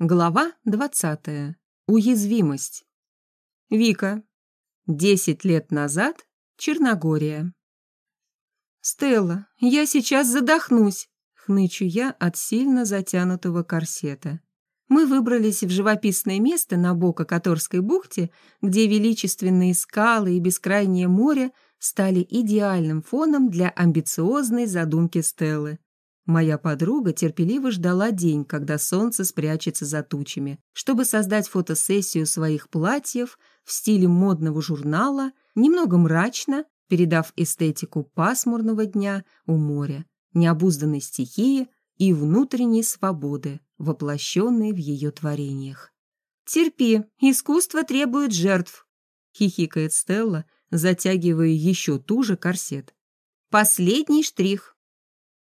Глава 20. Уязвимость. Вика. Десять лет назад. Черногория. «Стелла, я сейчас задохнусь!» — хнычу я от сильно затянутого корсета. Мы выбрались в живописное место на Бока-Которской бухте, где величественные скалы и бескрайнее море стали идеальным фоном для амбициозной задумки Стеллы. Моя подруга терпеливо ждала день, когда солнце спрячется за тучами, чтобы создать фотосессию своих платьев в стиле модного журнала, немного мрачно, передав эстетику пасмурного дня у моря, необузданной стихии и внутренней свободы, воплощенной в ее творениях. «Терпи, искусство требует жертв», — хихикает Стелла, затягивая еще туже корсет. «Последний штрих.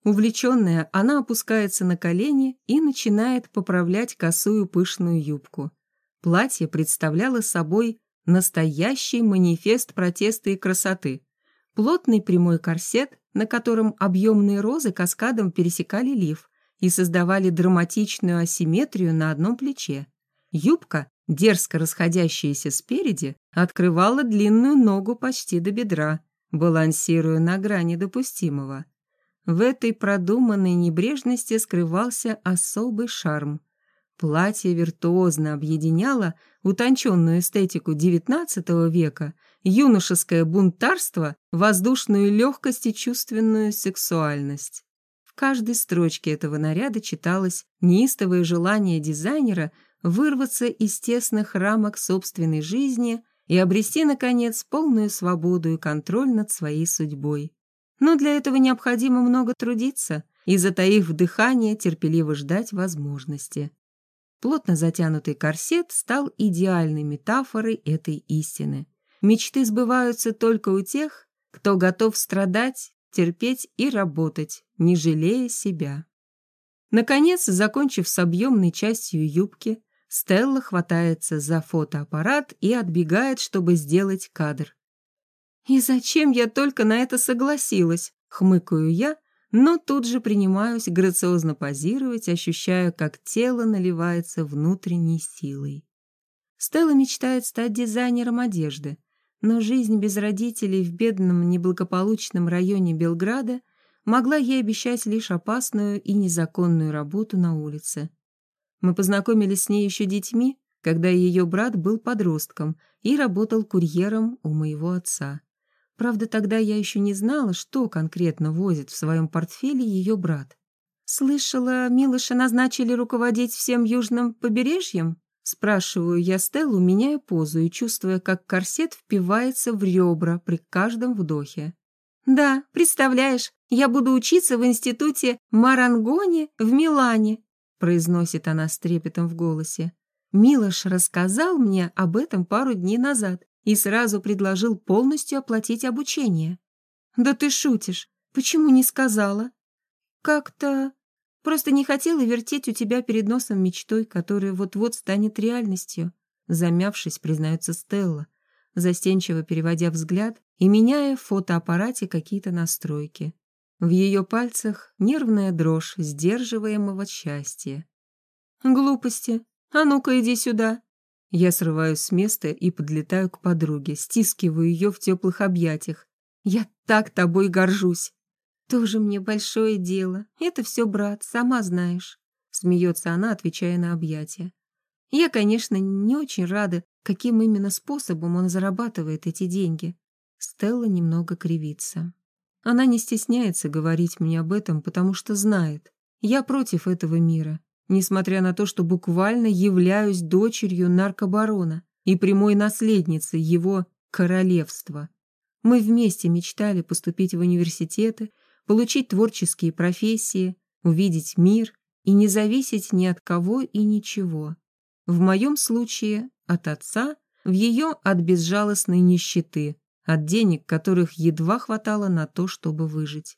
Увлеченная, она опускается на колени и начинает поправлять косую пышную юбку. Платье представляло собой настоящий манифест протеста и красоты. Плотный прямой корсет, на котором объемные розы каскадом пересекали лиф и создавали драматичную асимметрию на одном плече. Юбка, дерзко расходящаяся спереди, открывала длинную ногу почти до бедра, балансируя на грани допустимого. В этой продуманной небрежности скрывался особый шарм. Платье виртуозно объединяло утонченную эстетику XIX века, юношеское бунтарство, воздушную легкость и чувственную сексуальность. В каждой строчке этого наряда читалось неистовое желание дизайнера вырваться из тесных рамок собственной жизни и обрести, наконец, полную свободу и контроль над своей судьбой. Но для этого необходимо много трудиться и, затаив дыхание, терпеливо ждать возможности. Плотно затянутый корсет стал идеальной метафорой этой истины. Мечты сбываются только у тех, кто готов страдать, терпеть и работать, не жалея себя. Наконец, закончив с объемной частью юбки, Стелла хватается за фотоаппарат и отбегает, чтобы сделать кадр. «И зачем я только на это согласилась?» — хмыкаю я, но тут же принимаюсь грациозно позировать, ощущая, как тело наливается внутренней силой. Стелла мечтает стать дизайнером одежды, но жизнь без родителей в бедном неблагополучном районе Белграда могла ей обещать лишь опасную и незаконную работу на улице. Мы познакомились с ней еще детьми, когда ее брат был подростком и работал курьером у моего отца. Правда, тогда я еще не знала, что конкретно возит в своем портфеле ее брат. «Слышала, Милыша назначили руководить всем южным побережьем?» Спрашиваю я Стеллу, меняя позу и чувствуя, как корсет впивается в ребра при каждом вдохе. «Да, представляешь, я буду учиться в институте Марангони в Милане», произносит она с трепетом в голосе. Милош рассказал мне об этом пару дней назад и сразу предложил полностью оплатить обучение. «Да ты шутишь. Почему не сказала?» «Как-то... Просто не хотела вертеть у тебя перед носом мечтой, которая вот-вот станет реальностью», замявшись, признается Стелла, застенчиво переводя взгляд и меняя в фотоаппарате какие-то настройки. В ее пальцах нервная дрожь сдерживаемого счастья. «Глупости. А ну-ка иди сюда!» Я срываюсь с места и подлетаю к подруге, стискиваю ее в теплых объятиях. «Я так тобой горжусь!» «Тоже мне большое дело. Это все брат, сама знаешь», — смеется она, отвечая на объятия. «Я, конечно, не очень рада, каким именно способом он зарабатывает эти деньги». Стелла немного кривится. Она не стесняется говорить мне об этом, потому что знает. Я против этого мира несмотря на то, что буквально являюсь дочерью наркобарона и прямой наследницей его королевства. Мы вместе мечтали поступить в университеты, получить творческие профессии, увидеть мир и не зависеть ни от кого и ничего. В моем случае от отца, в ее от безжалостной нищеты, от денег, которых едва хватало на то, чтобы выжить.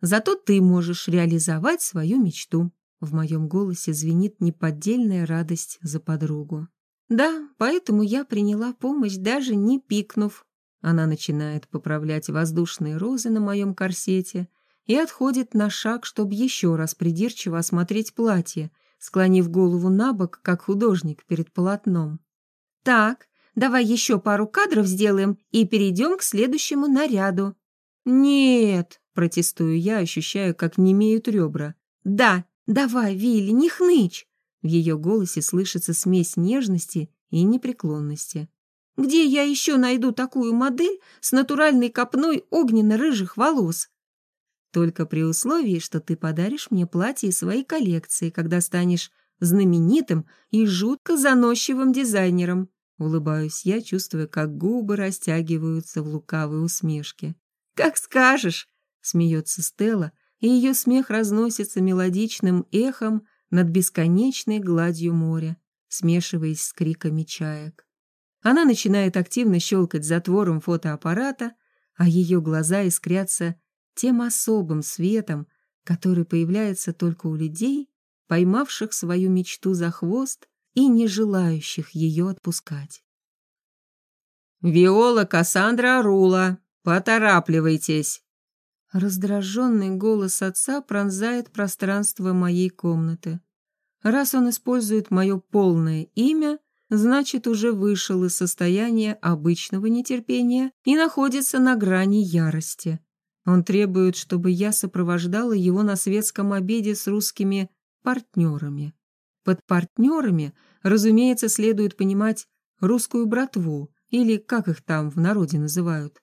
Зато ты можешь реализовать свою мечту. В моем голосе звенит неподдельная радость за подругу. «Да, поэтому я приняла помощь, даже не пикнув». Она начинает поправлять воздушные розы на моем корсете и отходит на шаг, чтобы еще раз придирчиво осмотреть платье, склонив голову на бок, как художник перед полотном. «Так, давай еще пару кадров сделаем и перейдем к следующему наряду». «Нет», — протестую я, ощущаю, как немеют ребра. «Да, давай, Вилли, не хнычь!» В ее голосе слышится смесь нежности и непреклонности. «Где я еще найду такую модель с натуральной копной огненно-рыжих волос?» «Только при условии, что ты подаришь мне платье из своей коллекции, когда станешь знаменитым и жутко заносчивым дизайнером», Улыбаюсь я, чувствуя, как губы растягиваются в лукавой усмешке. «Как скажешь!» — смеется Стелла, и ее смех разносится мелодичным эхом над бесконечной гладью моря, смешиваясь с криками чаек. Она начинает активно щелкать затвором фотоаппарата, а ее глаза искрятся тем особым светом, который появляется только у людей, поймавших свою мечту за хвост и не желающих ее отпускать. «Виола Кассандра Рула, поторапливайтесь!» Раздраженный голос отца пронзает пространство моей комнаты. Раз он использует мое полное имя, значит, уже вышел из состояния обычного нетерпения и находится на грани ярости. Он требует, чтобы я сопровождала его на светском обеде с русскими партнерами. Под партнерами, разумеется, следует понимать русскую братву, или как их там в народе называют.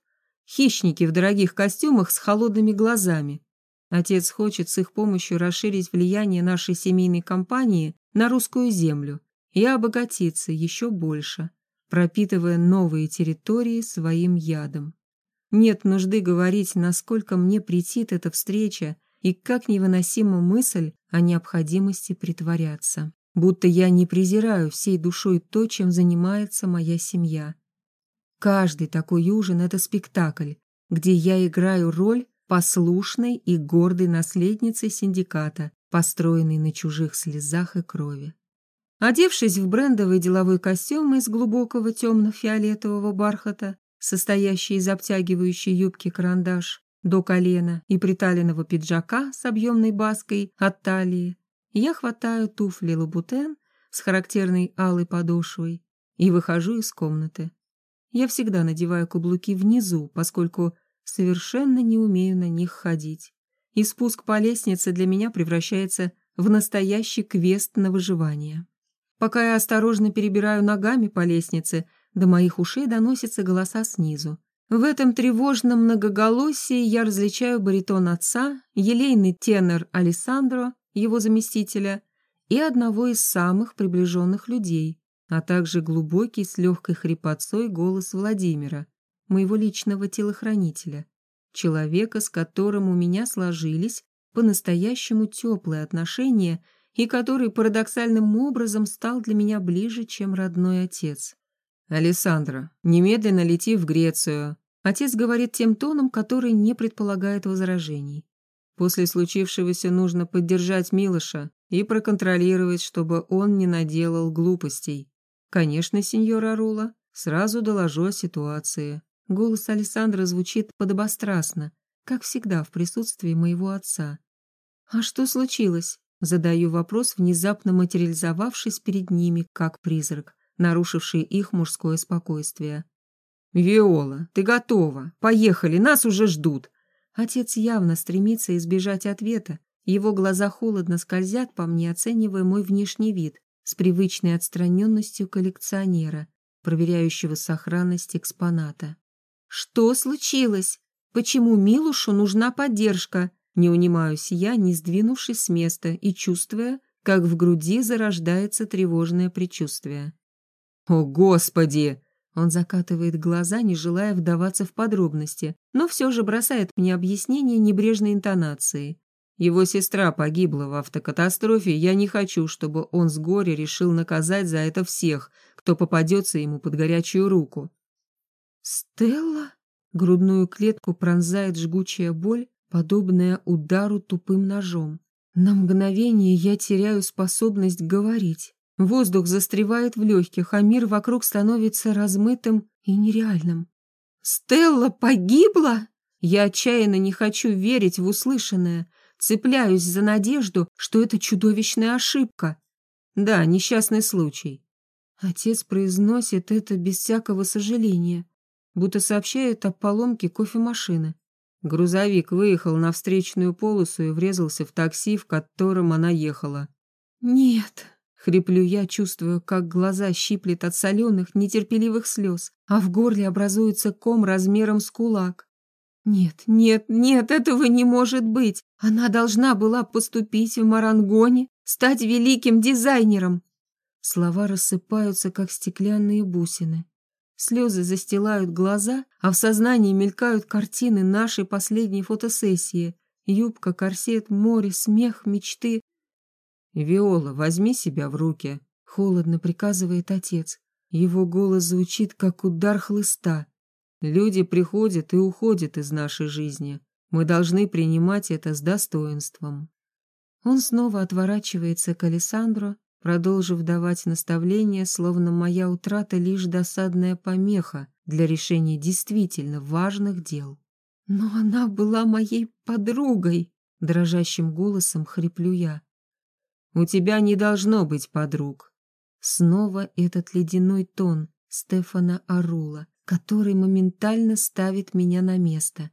Хищники в дорогих костюмах с холодными глазами. Отец хочет с их помощью расширить влияние нашей семейной компании на русскую землю и обогатиться еще больше, пропитывая новые территории своим ядом. Нет нужды говорить, насколько мне претит эта встреча и как невыносима мысль о необходимости притворяться. Будто я не презираю всей душой то, чем занимается моя семья. Каждый такой ужин — это спектакль, где я играю роль послушной и гордой наследницы синдиката, построенной на чужих слезах и крови. Одевшись в брендовый деловой костюм из глубокого темно-фиолетового бархата, состоящий из обтягивающей юбки карандаш, до колена и приталенного пиджака с объемной баской от талии, я хватаю туфли лабутен с характерной алой подошвой и выхожу из комнаты. Я всегда надеваю каблуки внизу, поскольку совершенно не умею на них ходить. И спуск по лестнице для меня превращается в настоящий квест на выживание. Пока я осторожно перебираю ногами по лестнице, до моих ушей доносятся голоса снизу. В этом тревожном многоголосии я различаю баритон отца, елейный тенор Алессандро, его заместителя, и одного из самых приближенных людей, а также глубокий с легкой хрипотцой голос Владимира, моего личного телохранителя, человека, с которым у меня сложились по-настоящему теплые отношения и который парадоксальным образом стал для меня ближе, чем родной отец. «Алессандро, немедленно лети в Грецию. Отец говорит тем тоном, который не предполагает возражений. После случившегося нужно поддержать Милоша и проконтролировать, чтобы он не наделал глупостей. Конечно, сеньор Арула, сразу доложу о ситуации. Голос Александра звучит подобострастно, как всегда в присутствии моего отца. «А что случилось?» Задаю вопрос, внезапно материализовавшись перед ними, как призрак, нарушивший их мужское спокойствие. «Виола, ты готова. Поехали, нас уже ждут». Отец явно стремится избежать ответа. Его глаза холодно скользят по мне, оценивая мой внешний вид с привычной отстраненностью коллекционера, проверяющего сохранность экспоната. «Что случилось? Почему Милушу нужна поддержка?» Не унимаюсь я, не сдвинувшись с места и чувствуя, как в груди зарождается тревожное предчувствие. «О, Господи!» Он закатывает глаза, не желая вдаваться в подробности, но все же бросает мне объяснение небрежной интонации. Его сестра погибла в автокатастрофе, я не хочу, чтобы он с горя решил наказать за это всех, кто попадется ему под горячую руку. «Стелла?» Грудную клетку пронзает жгучая боль, подобная удару тупым ножом. На мгновение я теряю способность говорить. Воздух застревает в легких, а мир вокруг становится размытым и нереальным. «Стелла погибла?» Я отчаянно не хочу верить в услышанное, цепляюсь за надежду, что это чудовищная ошибка. Да, несчастный случай. Отец произносит это без всякого сожаления, будто сообщает о поломке кофемашины. Грузовик выехал на встречную полосу и врезался в такси, в котором она ехала. «Нет», — хриплю я, чувствую, как глаза щиплет от соленых, нетерпеливых слез, а в горле образуется ком размером с кулак. «Нет, нет, нет, этого не может быть! Она должна была поступить в Марангоне, стать великим дизайнером!» Слова рассыпаются, как стеклянные бусины. Слезы застилают глаза, а в сознании мелькают картины нашей последней фотосессии. Юбка, корсет, море, смех, мечты. «Виола, возьми себя в руки», — холодно приказывает отец. Его голос звучит, как удар хлыста. Люди приходят и уходят из нашей жизни. Мы должны принимать это с достоинством. Он снова отворачивается к Александру, продолжив давать наставления, словно моя утрата лишь досадная помеха для решения действительно важных дел. Но она была моей подругой, дрожащим голосом хриплю я. У тебя не должно быть подруг. Снова этот ледяной тон Стефана Арула который моментально ставит меня на место,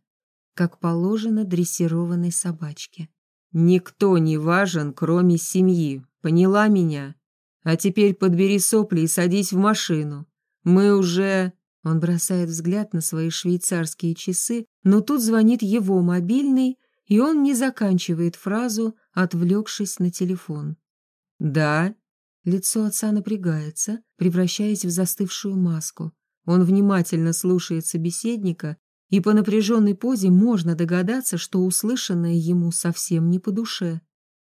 как положено дрессированной собачке. «Никто не важен, кроме семьи, поняла меня? А теперь подбери сопли и садись в машину. Мы уже...» Он бросает взгляд на свои швейцарские часы, но тут звонит его мобильный, и он не заканчивает фразу, отвлекшись на телефон. «Да?» Лицо отца напрягается, превращаясь в застывшую маску. Он внимательно слушает собеседника, и по напряженной позе можно догадаться, что услышанное ему совсем не по душе.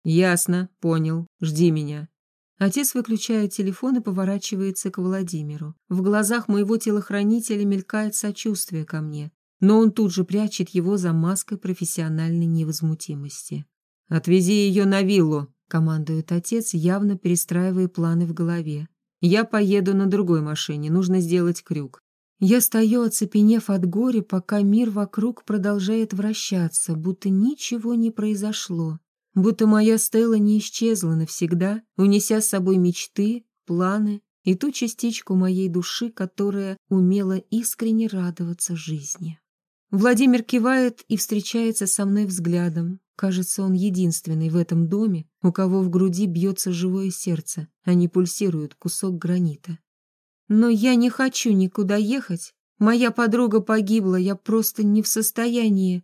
«Ясно, понял. Жди меня». Отец выключает телефон и поворачивается к Владимиру. В глазах моего телохранителя мелькает сочувствие ко мне, но он тут же прячет его за маской профессиональной невозмутимости. «Отвези ее на виллу», — командует отец, явно перестраивая планы в голове. Я поеду на другой машине, нужно сделать крюк. Я стою, оцепенев от горя, пока мир вокруг продолжает вращаться, будто ничего не произошло. Будто моя Стелла не исчезла навсегда, унеся с собой мечты, планы и ту частичку моей души, которая умела искренне радоваться жизни. Владимир кивает и встречается со мной взглядом. Кажется, он единственный в этом доме, у кого в груди бьется живое сердце, а не пульсирует кусок гранита. Но я не хочу никуда ехать. Моя подруга погибла, я просто не в состоянии.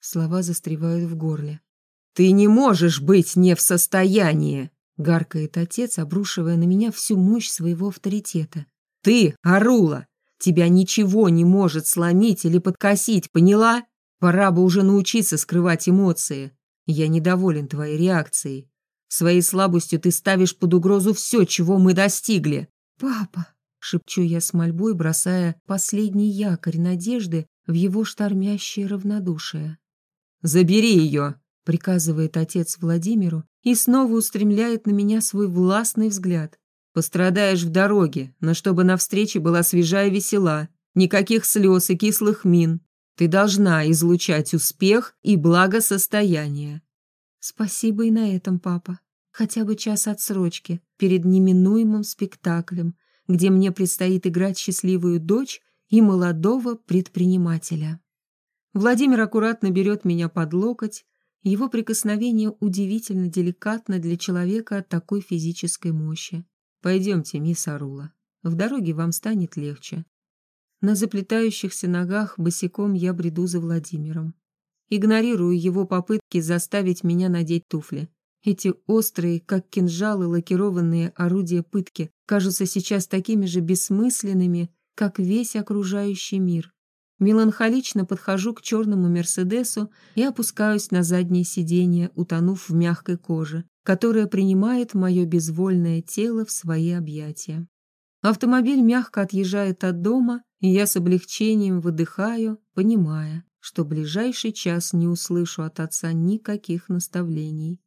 Слова застревают в горле. «Ты не можешь быть не в состоянии!» — гаркает отец, обрушивая на меня всю мощь своего авторитета. «Ты, Арула, тебя ничего не может сломить или подкосить, поняла? Пора бы уже научиться скрывать эмоции. Я недоволен твоей реакцией. Своей слабостью ты ставишь под угрозу все, чего мы достигли. Папа, шепчу я с мольбой, бросая последний якорь надежды в его штормящее равнодушие. «Забери ее!» — приказывает отец Владимиру и снова устремляет на меня свой властный взгляд. «Пострадаешь в дороге, но чтобы на встрече была свежая весела, никаких слез и кислых мин, ты должна излучать успех и благосостояние. Спасибо и на этом, папа. Хотя бы час отсрочки перед неминуемым спектаклем, где мне предстоит играть счастливую дочь и молодого предпринимателя. Владимир аккуратно берет меня под локоть, его прикосновение удивительно деликатно для человека такой физической мощи. Пойдемте, мисс Арула. В дороге вам станет легче. На заплетающихся ногах босиком я бреду за Владимиром. Игнорирую его попытки заставить меня надеть туфли. Эти острые, как кинжалы, лакированные орудия пытки кажутся сейчас такими же бессмысленными, как весь окружающий мир. Меланхолично подхожу к черному Мерседесу и опускаюсь на заднее сиденье, утонув в мягкой коже, которая принимает мое безвольное тело в свои объятия. Автомобиль мягко отъезжает от дома, и я с облегчением выдыхаю, понимая, что ближайший час не услышу от отца никаких наставлений.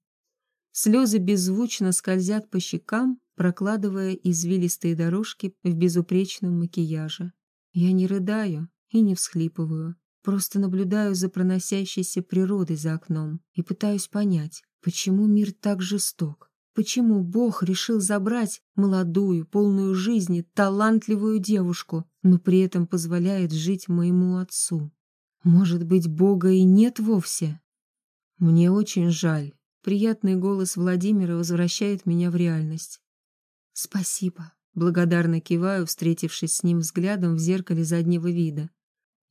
Слезы беззвучно скользят по щекам, прокладывая извилистые дорожки в безупречном макияже. Я не рыдаю и не всхлипываю, просто наблюдаю за проносящейся природой за окном и пытаюсь понять, почему мир так жесток. Почему Бог решил забрать молодую, полную жизни, талантливую девушку, но при этом позволяет жить моему отцу? Может быть, Бога и нет вовсе? Мне очень жаль. Приятный голос Владимира возвращает меня в реальность. Спасибо. Благодарно киваю, встретившись с ним взглядом в зеркале заднего вида.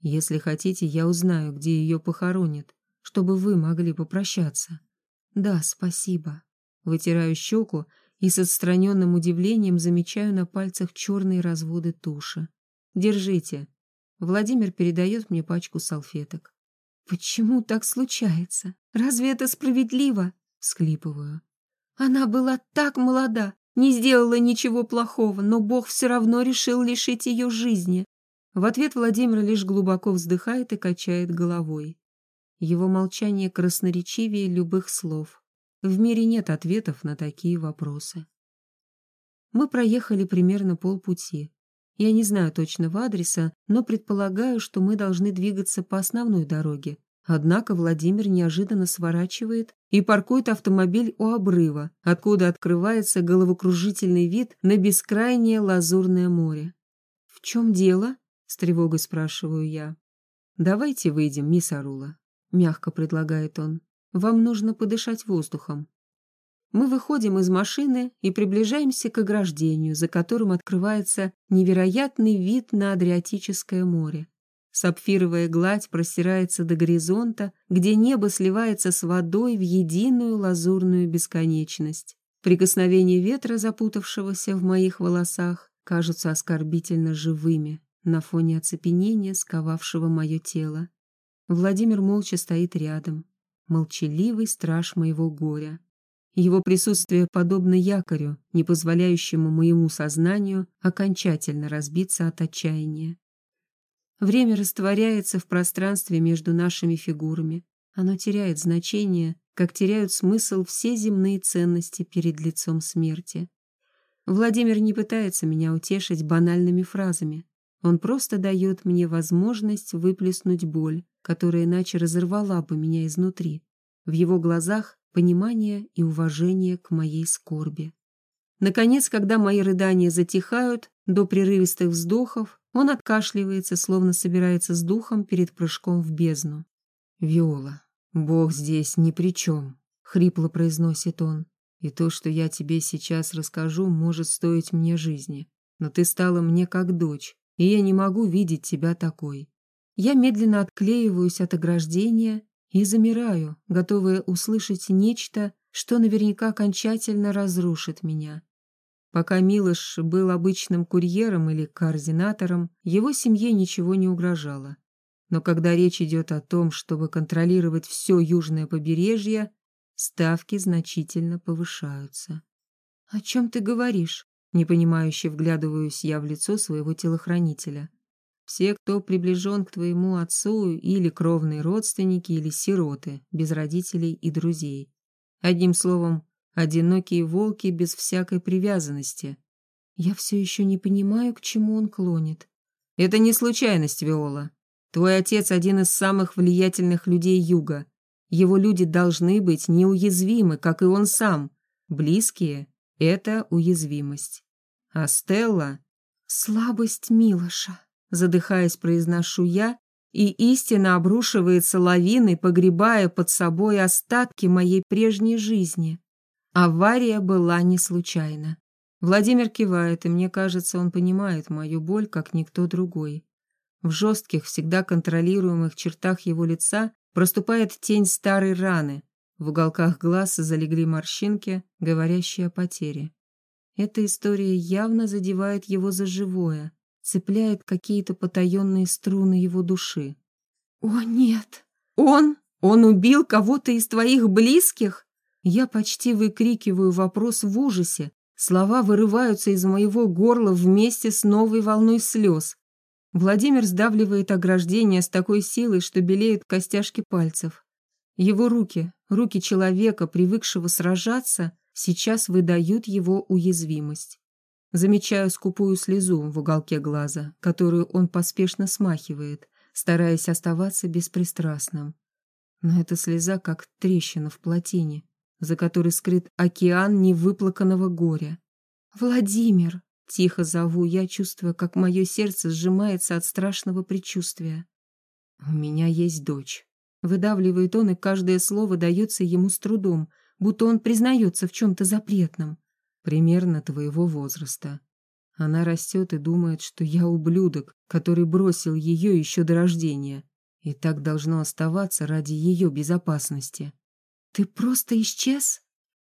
Если хотите, я узнаю, где ее похоронят, чтобы вы могли попрощаться. Да, спасибо. Вытираю щеку и с отстраненным удивлением замечаю на пальцах черные разводы туши. Держите. Владимир передает мне пачку салфеток. Почему так случается? Разве это справедливо? Склипываю. Она была так молода, не сделала ничего плохого, но Бог все равно решил лишить ее жизни. В ответ Владимир лишь глубоко вздыхает и качает головой. Его молчание красноречивее любых слов. В мире нет ответов на такие вопросы. Мы проехали примерно полпути. Я не знаю точного адреса, но предполагаю, что мы должны двигаться по основной дороге. Однако Владимир неожиданно сворачивает и паркует автомобиль у обрыва, откуда открывается головокружительный вид на бескрайнее лазурное море. «В чем дело?» С тревогой спрашиваю я. «Давайте выйдем, мисс Арула», — мягко предлагает он. «Вам нужно подышать воздухом». Мы выходим из машины и приближаемся к ограждению, за которым открывается невероятный вид на Адриатическое море. Сапфировая гладь простирается до горизонта, где небо сливается с водой в единую лазурную бесконечность. Прикосновения ветра, запутавшегося в моих волосах, кажутся оскорбительно живыми на фоне оцепенения, сковавшего мое тело. Владимир молча стоит рядом, молчаливый страж моего горя. Его присутствие подобно якорю, не позволяющему моему сознанию окончательно разбиться от отчаяния. Время растворяется в пространстве между нашими фигурами. Оно теряет значение, как теряют смысл все земные ценности перед лицом смерти. Владимир не пытается меня утешить банальными фразами. Он просто дает мне возможность выплеснуть боль, которая иначе разорвала бы меня изнутри. В его глазах понимание и уважение к моей скорби. Наконец, когда мои рыдания затихают до прерывистых вздохов, он откашливается, словно собирается с духом перед прыжком в бездну. «Виола, Бог здесь ни при чем», — хрипло произносит он. «И то, что я тебе сейчас расскажу, может стоить мне жизни. Но ты стала мне как дочь, и я не могу видеть тебя такой. Я медленно отклеиваюсь от ограждения и замираю, готовая услышать нечто, что наверняка окончательно разрушит меня. Пока Милош был обычным курьером или координатором, его семье ничего не угрожало. Но когда речь идет о том, чтобы контролировать все южное побережье, ставки значительно повышаются. «О чем ты говоришь?» Непонимающе вглядываюсь я в лицо своего телохранителя. Все, кто приближен к твоему отцу, или кровные родственники, или сироты, без родителей и друзей. Одним словом, одинокие волки без всякой привязанности. Я все еще не понимаю, к чему он клонит. Это не случайность, Виола. Твой отец один из самых влиятельных людей Юга. Его люди должны быть неуязвимы, как и он сам. Близкие это уязвимость. А Стелла — слабость Милоша, задыхаясь, произношу я, и истина обрушивается лавиной, погребая под собой остатки моей прежней жизни. Авария была не случайна. Владимир кивает, и мне кажется, он понимает мою боль, как никто другой. В жестких, всегда контролируемых чертах его лица проступает тень старой раны, в уголках глаз залегли морщинки, говорящие о потере. Эта история явно задевает его за живое, цепляет какие-то потаенные струны его души. «О, нет! Он? Он убил кого-то из твоих близких?» Я почти выкрикиваю вопрос в ужасе. Слова вырываются из моего горла вместе с новой волной слез. Владимир сдавливает ограждение с такой силой, что белеют костяшки пальцев. Его руки, руки человека, привыкшего сражаться, сейчас выдают его уязвимость. Замечаю скупую слезу в уголке глаза, которую он поспешно смахивает, стараясь оставаться беспристрастным. Но эта слеза как трещина в плотине, за которой скрыт океан невыплаканного горя. «Владимир!» — тихо зову я, чувствуя, как мое сердце сжимается от страшного предчувствия. «У меня есть дочь». Выдавливает он, и каждое слово дается ему с трудом, будто он признается в чем-то запретном. Примерно твоего возраста. Она растет и думает, что я ублюдок, который бросил ее еще до рождения. И так должно оставаться ради ее безопасности. Ты просто исчез?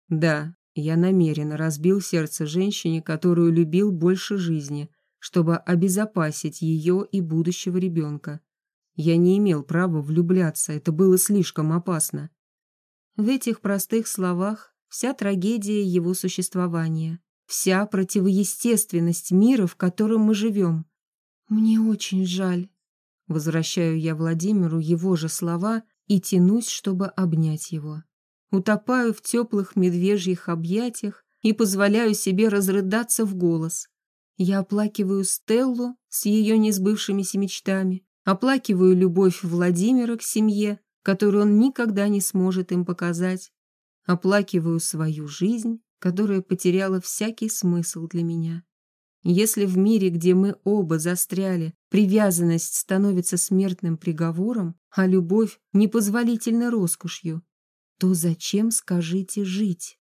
Да, я намеренно разбил сердце женщине, которую любил больше жизни, чтобы обезопасить ее и будущего ребенка. Я не имел права влюбляться, это было слишком опасно. В этих простых словах вся трагедия его существования, вся противоестественность мира, в котором мы живем. Мне очень жаль. Возвращаю я Владимиру его же слова и тянусь, чтобы обнять его. Утопаю в теплых медвежьих объятиях и позволяю себе разрыдаться в голос. Я оплакиваю Стеллу с ее несбывшимися мечтами, оплакиваю любовь Владимира к семье, которую он никогда не сможет им показать, оплакиваю свою жизнь, которая потеряла всякий смысл для меня. Если в мире, где мы оба застряли, привязанность становится смертным приговором, а любовь — непозволительной роскошью, то зачем, скажите, жить?